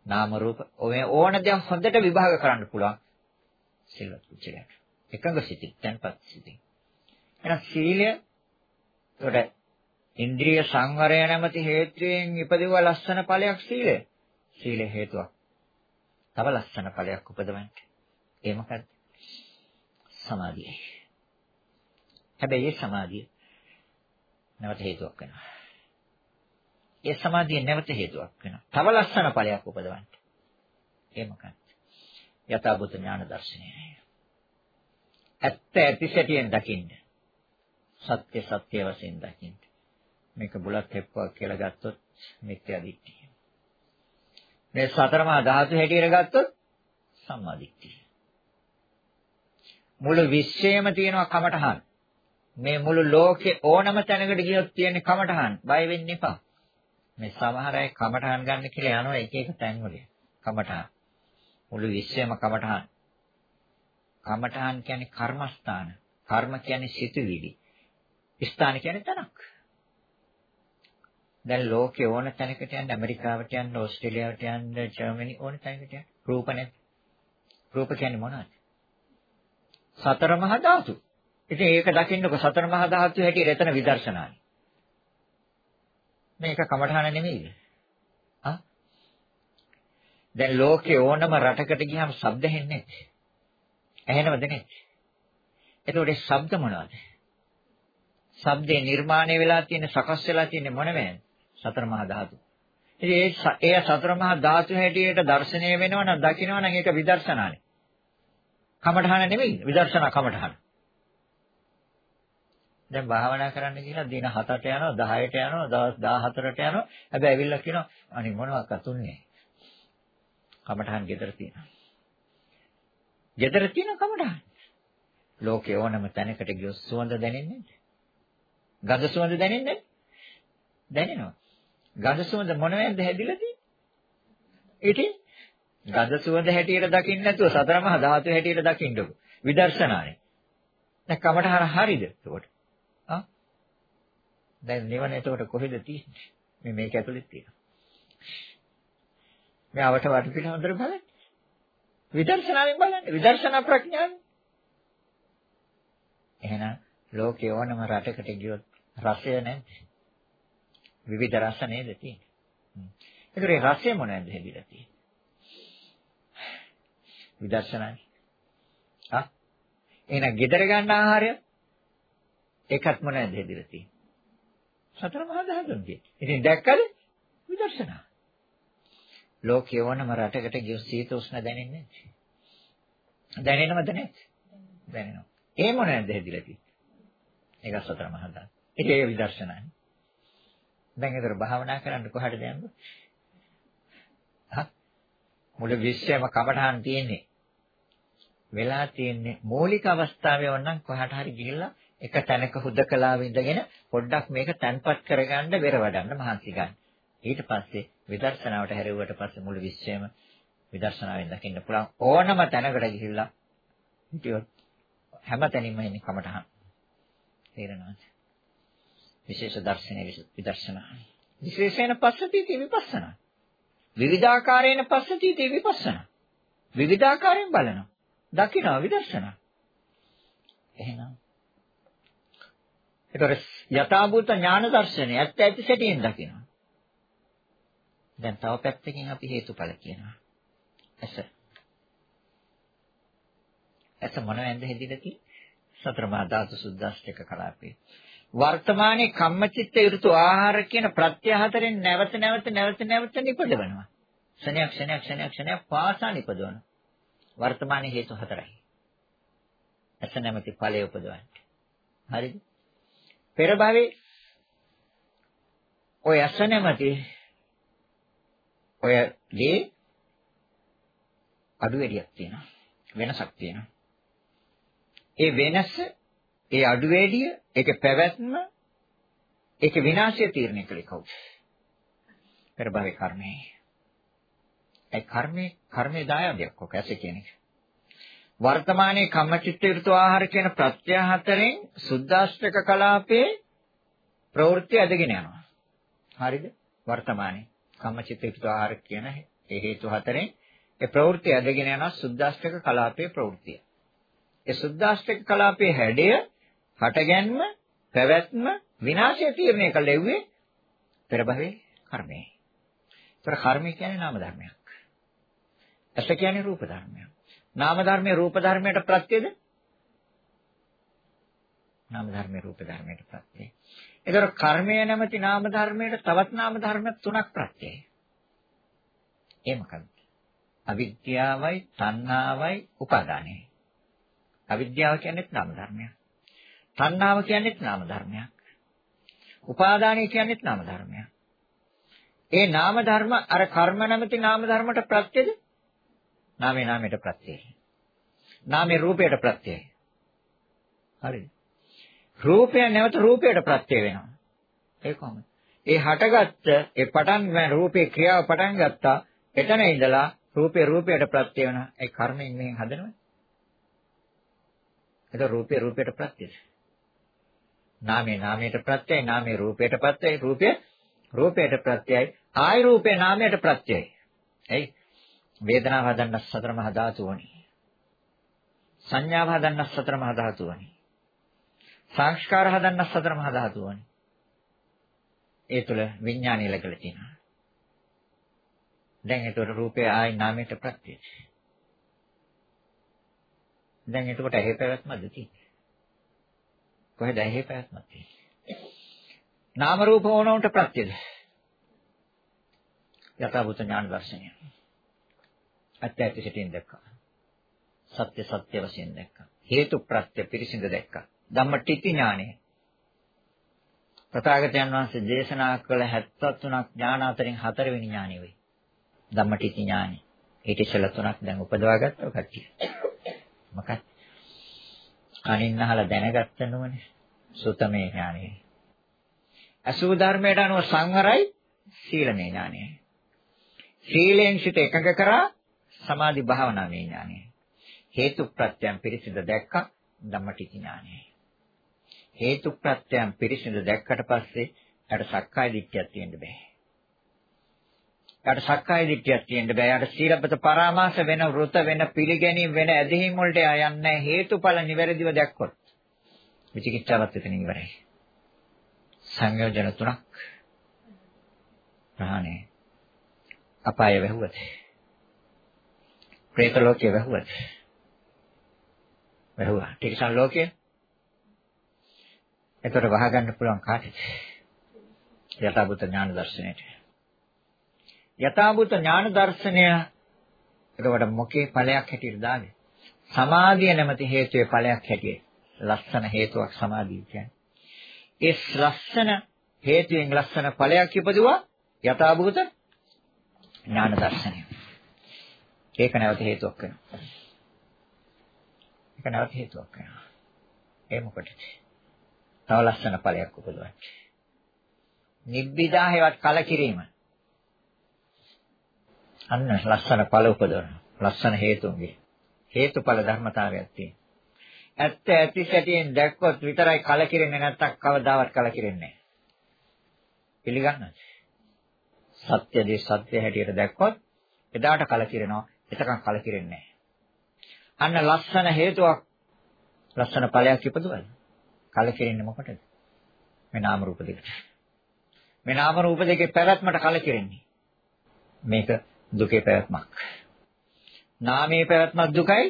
Speaker 1: නාම රූප ඔය ඕන දේ හොඳට විභාග කරන්න පුළුවන්. සිල්වත් පුජ්‍යලයට. එකඟ සිතින් තැන්පත් සිතින් එහෙනම් සීලය උඩ ඉන්ද්‍රිය සංවරය නැමැති හේතුයෙන් ඉපදෙව ලස්සන ඵලයක් සීලය. සීල හේතුවක්. තව ලස්සන ඵලයක් උපදවන්න. ඒ මොකද්ද? සමාධිය. හැබැයි ඒ සමාධිය නැවත හේතුවක් වෙනවා. ඒ සමාධිය නැවත හේතුවක් වෙනවා. තව ලස්සන ඵලයක් උපදවන්න. ඒ මොකක්ද? යථාභූත ඥාන දර්ශනය. ඇත්ත ඇති සැටියෙන් දකින්න. සත්‍ය සත්‍ය වශයෙන් දකින්න. මේක බුලත් හෙප්පුවක් කියලා ගත්තොත් මිත්‍යා දිට්ඨිය. මේ සතර මහා ධාතු හැටියට ගත්තොත් සම්මා දිට්ඨිය. මුළු විශ්වයම තියෙනවා කමඨහන්. මේ මුළු ලෝකේ ඕනම තැනකට ගියොත් තියෙන කමඨහන්. බය වෙන්න එපා. මේ සමහර අය කමඨහන් ගන්න කියලා යනවා එක එක තැන්වල. කමඨහන්. මුළු විශ්වයම කමඨහන්. කමඨහන් කියන්නේ කර්මස්ථාන. කර්ම කියන්නේ සිතුවිලි. ස්ථාන කියන්නේ තැනක්. දැන් ලෝකේ ඕන තැනකට යන්න ඇමරිකාවට යන්න ඕස්ට්‍රේලියාවට යන්න ජර්මනි ඕන තැනකට යන්න රූප නැත්. රූප කියන්නේ මොනවද? සතර මහා ධාතු. ඉතින් ඒක දකින්නකො සතර මහා ධාතු හැටියට එතන විදර්ශනායි. මේක කමඨාන නෙමෙයිද? ආ? දැන් ලෝකේ ඕනම රටකට ගියාම ශබ්ද හෙන්නේ නැහැ. ඇහෙනවද නැහැ? එතකොට ශබ්ද මොනවද? ශබ්දේ නිර්මාණය වෙලා තියෙන සකස් වෙලා තියෙන මොනවද? සතර මහා ධාතු. ඉතින් ඒ ඒ සතර මහා ධාතු හැටියට දර්ශනය වෙනවා නම් දකිනවා නම් ඒක විදර්ශනානේ. කමඨහන නෙමෙයි විදර්ශනා කමඨහන. දැන් භාවනා කරන්න කියලා දින 7ට යනවා 10ට යනවා දවස් 14ට යනවා හැබැයි ඇවිල්ලා කියනවා අනේ මොනවක් අතුන්නේ කමඨහන් ගෙදර තියෙනවා ගෙදර තියෙන කමඨහන් ලෝකේ ඕනම තැනකට ගියොත් සුවඳ දැනෙන්නේ නැහැ ගඳ සුවඳ දැනෙන්නේ දැනෙනවා. ගඳ සුවඳ මොනවෙන්ද හැදිලා තියෙන්නේ? ඉතින් ගඳ සුවඳ හැටියට දකින්න නැතුව සතර මහා ධාතු හැටියට දකින්නකො. විදර්ශනානේ. දැන් කමටහර හරියද එතකොට? ආ? දැන් නිවන එතකොට කොහෙද තියෙන්නේ? මේ මේක ඇතුළේ තියෙනවා. මේ අවට වටපිට හොඳට බලන්න. විදර්ශනාවෙන් බලන්න. විදර්ශනා ප්‍රඥාවෙන්. එහෙනම් ලෝකේ ඕනම රටකට ගියොත් රසය නැද්ද? විවිධ රස නේද තියෙන්නේ. ඒතර ඒ රසය මොනවද හැදිලා තියෙන්නේ? විදර්ශනායි. ආ එහෙනම් gedara ගන්න ආහාරය ඒකත් මොනවද හැදිලා තියෙන්නේ? සතර මහා ධාතුන්ගේ. ඉතින් දැක්කද? විදර්ශනා. ලෝකේ ඕනම රටකට ගිය සීත උෂ්ණ දැනෙන්නේ නැහැ. දැනෙනවද නැද්ද? දැනෙනවා. ඒ මොනවද හැදිලා තියෙන්නේ? ඒක සතර මහා ධාතු. ඒක විදර්ශනායි. දැන් ඒතර භාවනා කරන්න කොහටද යන්නේ? හා මුල විශ්වයම කමඨහන් තියෙන්නේ. වෙලා තියෙන්නේ මූලික අවස්ථාවේ වන්නම් කොහට හරි ගිහිල්ලා එක තැනක හුදකලාව ඉඳගෙන පොඩ්ඩක් මේක තැන්පත් කරගන්න බෙර වඩන්න මහන්සි ගන්න. ඊට පස්සේ විදර්ශනාවට හැරෙව්වට පස්සේ මුළු විශ්වයම විදර්ශනාවෙන් දකින්න පුළුවන් ඕනම තැනකට ගිහිල්ලා හිටියොත් හැම තැනින්ම එන්නේ කමඨහන්. තේරෙනවද? විශේෂ දර්ශනයේ විදර්ශනා. විශේෂයෙන් පස්සතිති විපස්සනා. විවිධාකාරයෙන් පස්සතිති විපස්සනා. විවිධාකාරයෙන් බලනවා. දකිනවා විදර්ශනා. එහෙනම් ඒතර යථාභූත ඥාන දර්ශනය ඇත්ත ඇති සැටියෙන් දකිනවා. දැන් තව පැත්තකින් අපි හේතුඵල කියනවා. ඇස. ඇස මොනවෙන්ද හැදිලා තියෙන්නේ? සතර මහා ධාතු සුද්දාෂ්ටක කලාපේ. වර්තමානයේ කම්මචිත්ත ඍතු ආහාර කියන ප්‍රත්‍ය හතරෙන් නැවත නැවත නැවත නැවත නිපදවනවා. ක්ෂණයක් ක්ෂණයක් ක්ෂණයක් ක්ෂණයක් පාසා නිපදවනවා. වර්තමානයේ හේතු හතරයි. ඇස නැමැති ඵලය උපදවන්නේ. හරිද? පෙර භවයේ ඔය ඇස නැමැති ඔය ගේ අඩු වැඩියක් තියෙනවා. වෙනසක් තියෙනවා. ඒ වෙනස ඒ අඩු වැඩිය, ඒකේ පැවැත්ම, ඒකේ විනාශය තීරණය කළේ කවුද? පෙර භවයේ කර්මය. ඒ කර්මයේ කර්මයේ දායාදයක් ඔක ඇස කියන එක. වර්තමානයේ කම්මචිත්ත ඍතු ආහාර කියන ප්‍රත්‍ය හතරෙන් සුද්දාෂ්ටක කලාපේ ප්‍රවෘත්ති ඇදගෙන යනවා. හරිද? වර්තමානයේ කම්මචිත්ත ඍතු ආහාර කියන ඒ හේතු හතරෙන් ඒ ප්‍රවෘත්ති ඇදගෙන යනවා සුද්දාෂ්ටක කලාපේ ප්‍රවෘත්තිය. ඒ සුද්දාෂ්ටක කලාපේ හැඩය හටගැන්ම, පැවැත්ම, විනාශය තීරණය කළ ලැබුවේ පෙර භවයේ කර්මය. ඒතර කර්මය කියන්නේ නාම ධර්මයක්. ඇස කියන්නේ රූප ධර්මයක්. නාම ධර්මයේ රූප ධර්මයට ප්‍රත්‍යද? නාම ධර්මයේ රූප ධර්මයට ප්‍රත්‍යය. ඒතර කර්මය නැමැති නාම ධර්මයට තවත් නාම ධර්ම තුනක් ප්‍රත්‍යයයි. ඒ මොකක්ද? අවිද්‍යාවයි, තණ්හාවයි, උපාදානයයි. අවිද්‍යාව කියන්නේ නාම ධර්මයක්. තණ්හාව කියන්නේ නාම ධර්මයක්. උපාදානය කියන්නේ නාම ධර්මයක්. ඒ නාම ධර්ම අර කර්ම නැමැති නාම ධර්මයට ප්‍රත්‍යද? නාමේ නාමයට ප්‍රත්‍යයයි. නාමේ රූපයට ප්‍රත්‍යයයි. හරිද? රූපය නැවත රූපයට ප්‍රත්‍ය වෙනවා. ඒ කොහොමද? ඒ හටගත්ත ඒ පටන් රූපේ ක්‍රියාව පටන් ගත්තා එතන ඉඳලා රූපේ රූපයට ප්‍රත්‍ය වෙනවා. ඒ කර්මයෙන් මෙහෙන් හදනවා. ඒක රූපේ රූපයට ප්‍රත්‍යයි. නාමේ නාමයට ප්‍රත්‍යයයි නාමේ රූපයට ප්‍රත්‍යයයි රූපය රූපයට ප්‍රත්‍යයයි ආයි රූපේ නාමයට ප්‍රත්‍යයයි එයි වේදනාව හදන්න සතර මහා ධාතු වනි සංඥාව හදන්න සතර මහා ධාතු වනි සංස්කාර හදන්න සතර මහා ධාතු වනි ඒ තුල විඥානය ලැබලා තියෙනවා දැන් ඒතර රූපය ආයි නාමයට ප්‍රත්‍යයයි දැන් එතකොට ඇහි පැවැත්මද තියෙන්නේ කොහෙද ඇහි පැවැත්මක් තියෙන්නේ? නාම රූප ඕනොන්ට ප්‍රත්‍යද? යථාභූත ඥාන දර්ශනය. අත්‍යත්‍ය සිටින් දැක්කා. සත්‍ය සත්‍ය වශයෙන් දැක්කා. හේතු ප්‍රත්‍ය පිරිසිඳ දැක්කා. ධම්මටිති ඥානය. ප්‍රතාගතයන් වහන්සේ දේශනා කළ 73ක් ඥාන අතරින් හතරවෙනි ඥානෙ වෙයි. ධම්මටිති ඥානෙ. ඊට ඉස්සෙල්ලා තුනක් දැන් උපදවාගත්තා කට්ටිය. මොකක්ද? කනින් අහලා දැනගත්ත නෝනේ සුතමේ ඥානය. අසුභ ධර්මයට අනුව සංවරයි සීලමේ ඥානය. සීලෙන් සිත එකඟ කරා සමාධි භාවනාවේ ඥානය. හේතු ප්‍රත්‍යයන් පිරිසිදු දැක්කා ධම්මටිච ඥානය. හේතු ප්‍රත්‍යයන් පිරිසිදු දැක්කට පස්සේ යට සක්කාය දිට්ඨියක් තියෙන්න බෑ. යට සක්කාය දිට්ඨියක් තියෙන්න බෑ. යට සීලබ්බත පරාමාස වෙන වෘත වෙන පිළිගැනීම් වෙන ඇදහිම් වලට යන්නේ හේතුඵල නිවැරදිව දැක්කොත්. විචිකිච්ඡාවත් එතන ඉවරයි. සංයෝජන තුනක් ප්‍රහාණය. අපාය වැහුවද? പ്രേත ලෝකයේ වැහුවද? වැහුවා. ටිකසන් ලෝකයේ එතකොට වහගන්න පුළුවන් කාටද? යථාභූත ඥාන දර්ශනයට. යථාභූත ඥාන දර්ශනය එතකොට මොකේ ඵලයක් හැටියට දාන්නේ? සමාධිය නැමැති හේතුවේ ඵලයක් හැටියට. ලස්සන හේතුවක් සමාධිය කියන්නේ. ඒ ලස්සන හේතුයෙන් ලස්සන ඵලයක් ඉපදුවා යථාභූත ඥාන දර්ශනය. ඒක නැවත හේතුවක් වෙනවා. ඒක නැවත හේතුවක් වෙනවා. ඒ මොකටද? තව ලස්සන ඵලයක් උපදවන්න. නිබ්බිදා හේවත් කලකිරීම. අන්න ලස්සන ඵල උපදවන. ලස්සන හේතුන්ගේ. හේතුඵල ධර්මතාවයක් තියෙනවා. ඇත්ත ඇති සැටියෙන් දැක්කොත් විතරයි කලකිරෙන්නේ නැත්තම් කවදාවත් කලකිරෙන්නේ නැහැ. පිළිගන්නද? සත්‍යදී සත්‍ය හැටියට දැක්කොත් එදාට කලකිරෙනවා. එතකන් කලකිරෙන්නේ අන්න ලස්සන හේතුවක් ලස්සන ඵලයක් ඉපදුවයි. කලකිරෙන්නේ මොකටද? මේ නාම රූප දෙකට. මේ නාම රූප දෙකේ පැවැත්මට කලකිරෙන්නේ. මේක දුකේ පැවැත්මක්. නාමයේ පැවැත්මක් දුකයි.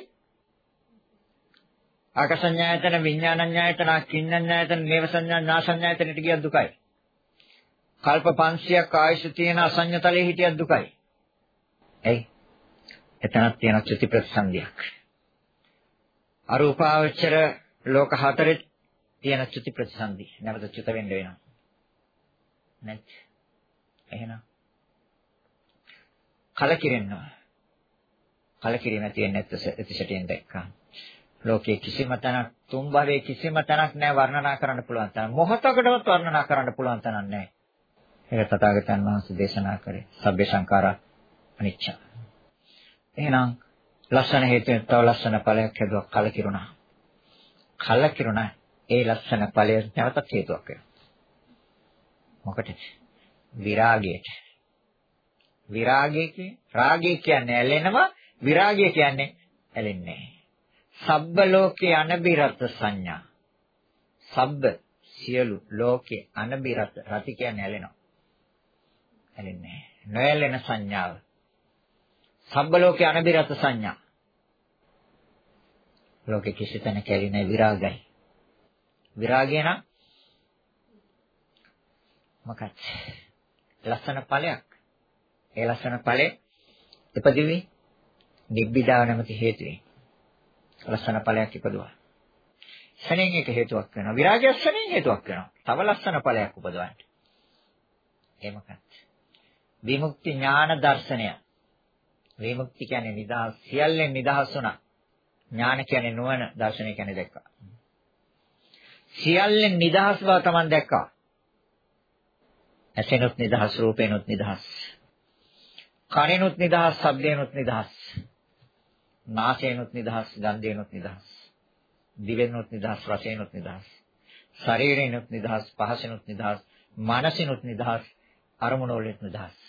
Speaker 1: ආකසඤ්ඤායතන විඥානඤ්ඤායතන කිඤ්ඤඤ්ඤායතන නේව සංඥා නාසඤ්ඤායතනට ගියත් දුකයි. කල්ප 500ක් ආයුෂ තියෙන අසඤ්ඤතලයේ හිටියත් දුකයි. එයි එතනක් තියෙන චුති ප්‍රතිසන්දියක්. අරූපාවචර ලෝක හතරේ තියෙන චුති ප්‍රතිසන්දි. නැවත චුත වෙන්න වෙනවා. නැත්. එහෙනම් කලකිරෙන්නවා. කලකිරීම තියෙන්නේ නැත්නම් එතිසටියෙන් දැක්කා. ලෝකයේ කිසිම තැනක් තුන් භවයේ කිසිම තැනක් නැහැ වර්ණනා කරන්න පුළුවන් තරම්. මොහතකටවත් වර්ණනා කරන්න පුළුවන් තරම් නැහැ. ඒක තථාගතයන් වහන්සේ දේශනා කරේ. සබ්බේ සංඛාරා අනිච්ච. එහෙනම් ලස්සන හේතුවෙන් තව ලස්සන ඵලයක් හැදුවා කලකිරුණා. කලකිරුණා. ඒ ලස්සන ඵලය නැවතත් හේතුවක් වෙනවා. මොකටද? විරාගයට. විරාගය කියන්නේ රාගය කියන්නේ ඇලෙනවා විරාගය කියන්නේ ඇලෙන්නේ සබ්බ ලෝකේ අනබිරත සංඥා සබ්බ සියලු ලෝකේ අනබිරත රති කියන්නේ ඇලෙනවා ඇලෙන්නේ නොඇලෙන සංඥාව සබ්බ ලෝකේ අනබිරත සංඥා ලෝකේ කිසි තැනක ඇලෙන්නේ විරාගයි විරාගය නම් මොකක්ද ලස්සන ඵලයක් ඒ ලස්සන ඵලෙ ඉපදිවි නිබ්බිදාව නැමැති හේතුවෙන් ලස්සන ඵලයක් ඉපදුවා. ශරණයෙන් එක හේතුවක් වෙනවා. විරාගය ශරණයෙන් හේතුවක් වෙනවා. තව ලස්සන ඵලයක් උපදවන්න. ඒ මොකක්ද? විමුක්ති ඥාන දර්ශනය. විමුක්ති කියන්නේ නිදහස් සියල්ලෙන් නිදහස් වුණා. ඥාන කියන්නේ නුවණ දර්ශනය කියන්නේ දැක්කා. සියල්ලෙන් නිදහස් බව Taman දැක්කා. ඇසෙනුත් නිදහස් රූපේනුත් නිදහස් කනෙනුත් නිදහස්, ශබ්දේනුත් නිදහස්. නාසයෙන්ුත් නිදහස්, ගන්ධයෙන්ුත් නිදහස්. දිවෙන්ුත් නිදහස්, රසයෙන්ුත් නිදහස්. ශරීරයෙන්ුත් නිදහස්, පහසෙන්ුත් නිදහස්, මනසිනුත් නිදහස්, අරමුණු වලින් නිදහස්.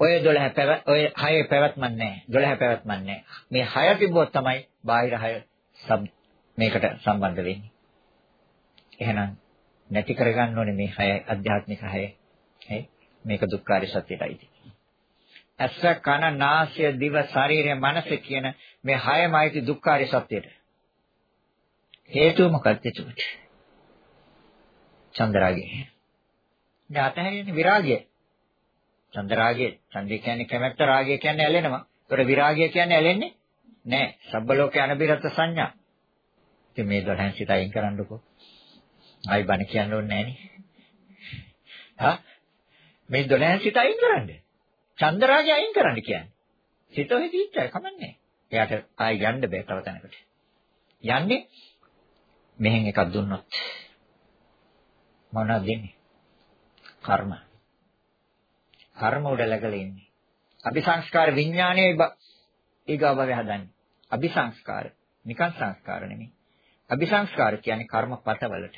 Speaker 1: ඔය 12 පැව ඔය 6 පැවැත්මක් නැහැ. 12 පැවැත්මක් නැහැ. මේ 6 තිබ්බොත් තමයි බාහිර 6 සබ් මේකට සම්බන්ධ වෙන්නේ. එහෙනම් නැති කරගන්න ඕනේ මේ 6 අධ්‍යාත්මික 6. හේ මේක දුක්ඛාරය සත්‍යයටයි තියෙන්නේ. ඇස කන නාසය දිව ශරීරය මනස කියන මේ හයමයිති දුක්ඛාරය සත්‍යයට හේතුව මොකක්ද එතකොට චන්දරාගය දැන් අතහැරියනේ විරාගය චන්දරාගය ඡන්දේ කියන්නේ කැමැත්ත රාගය කියන්නේ ඇලෙනවා ඒතර විරාගය කියන්නේ ඇලෙන්නේ නෑ සබ්බ ලෝකේ අනබිරත සංඥා ඉතින් මේ දොරෙන් සිත අයින් කරන්නකෝ ආයි බණ කියන්න ඕනේ නෑනේ හා මේ දොරෙන් සිත අයින් කරන්නේ චන්දරාගය අයින් කරන්න කියන්නේ. සිත ඔහෙ තීච්චයි කමන්නේ. එයාට ආයි යන්න බෑ තව තැනකට. යන්නේ මෙහෙන් එකක් දුන්නොත් මොනවද දෙන්නේ? කර්ම. කර්ම උඩ läගලා ඉන්නේ. අபிසංස්කාර විඥානයේ ඊගාභවය හදන්නේ. අபிසංස්කාර නිකන් සංස්කාර නෙමෙයි. අபிසංස්කාර කියන්නේ කර්මපතවලට.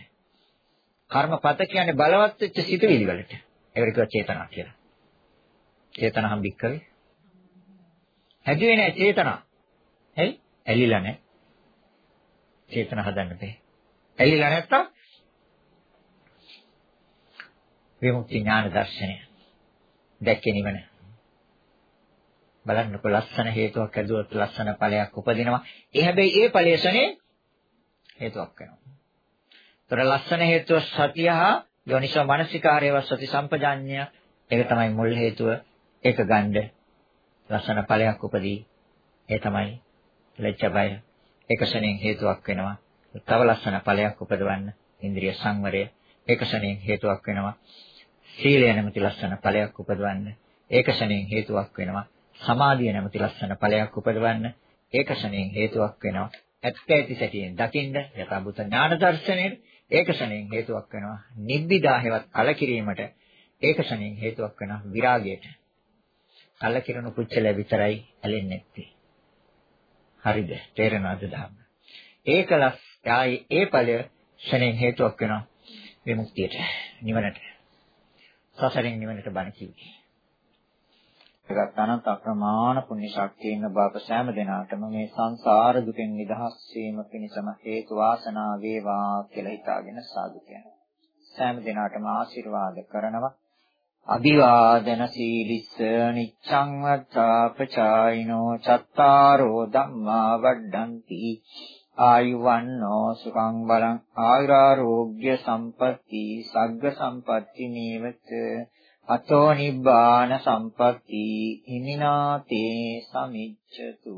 Speaker 1: කර්මපත කියන්නේ බලවත් වෙච්ච සිතුවිලි වලට. ඒකට කියව චේතනා කියලා. චේතනා හම් බික්කවේ. හැදුවේ නැහැ චේතනා. හරි? ඇලිලා නැහැ. චේතන හදන්න බෑ. ඇලිලා නැත්තම් විමුක්ති ඥාන දර්ශනය. දැක්කේ නිවන. බලන්නකො ලස්සන හේතුවක් ඇදුවොත් ලස්සන ඵලයක් උපදිනවා. ඒ හැබැයි ඒ ඵලයේසනේ හේතුවක් වෙනවා. ତොර ලස්සන හේතුව සතිය හා යෝනිසෝ මනසිකාරයව සති සම්පජාඤ්ඤය ඒක තමයි මුල් හේතුව. ඒක ගන්න ලස්සන ඵලයක් උපදී. ඒ තමයි ලැජ්ජ බය. ඒක ශණයෙන් හේතුවක් වෙනවා. තව ලස්සන ඵලයක් උපදවන්න ඉන්ද්‍රිය සංවරය ඒක ශණයෙන් හේතුවක් වෙනවා. සීලය නැමැති ලස්සන ඵලයක් උපදවන්න ඒක ශණයෙන් හේතුවක් වෙනවා. සමාධිය නැමැති ලස්සන ඵලයක් උපදවන්න ඒක ශණයෙන් හේතුවක් වෙනවා. ඇත්ත ඇති සැටියෙන් දකින්න යථාභූත ඥාන දර්ශනයේ ඒක ශණයෙන් හේතුවක් වෙනවා. නිබ්බිදා හේවත් කලකිරීමට ඒක ශණයෙන් හේතුවක් වෙනවා විරාගයට. කලකිරණු කුච්චල විතරයි ඇලෙන්නේ නැත්තේ. හරිද? තේරෙනවද ධර්ම? ඒකලස් ආයි ඒ ඵලය ශණයෙන් හේතුවක් වෙනවා විමුක්තියට නිවනට. සසරෙන් නිවනට බණ කිව්වේ. ඒකත් අනන්ත අප්‍රමාණ පුණ්‍ය ශක්තියින් බාප සෑම දිනාටම මේ සංසාර දුකෙන් නිදහස් වීම පිණිසම හේතු වාසනා වේවා කියලා හිතාගෙන සාදු කියනවා. සෑම දිනාටම ආශිර්වාද කරනවා. අභිවාදන සීලිස්ස නිච්ඡං වත්තාපචායිනෝ චත්තාරෝ ධම්මා වඩ්ඩಂತಿ ආයුවන්නෝ සුඛං බලං ආයුරාෝග්‍ය සම්පatti සග්ග සම්පatti මේවත අතෝ නිබ්බාන සම්පatti හිමිනාතේ සමිච්ඡතු.